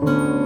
Música